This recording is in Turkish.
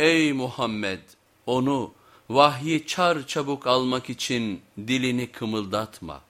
ey Muhammed onu vahyi çar çabuk almak için dilini kımıldatma.''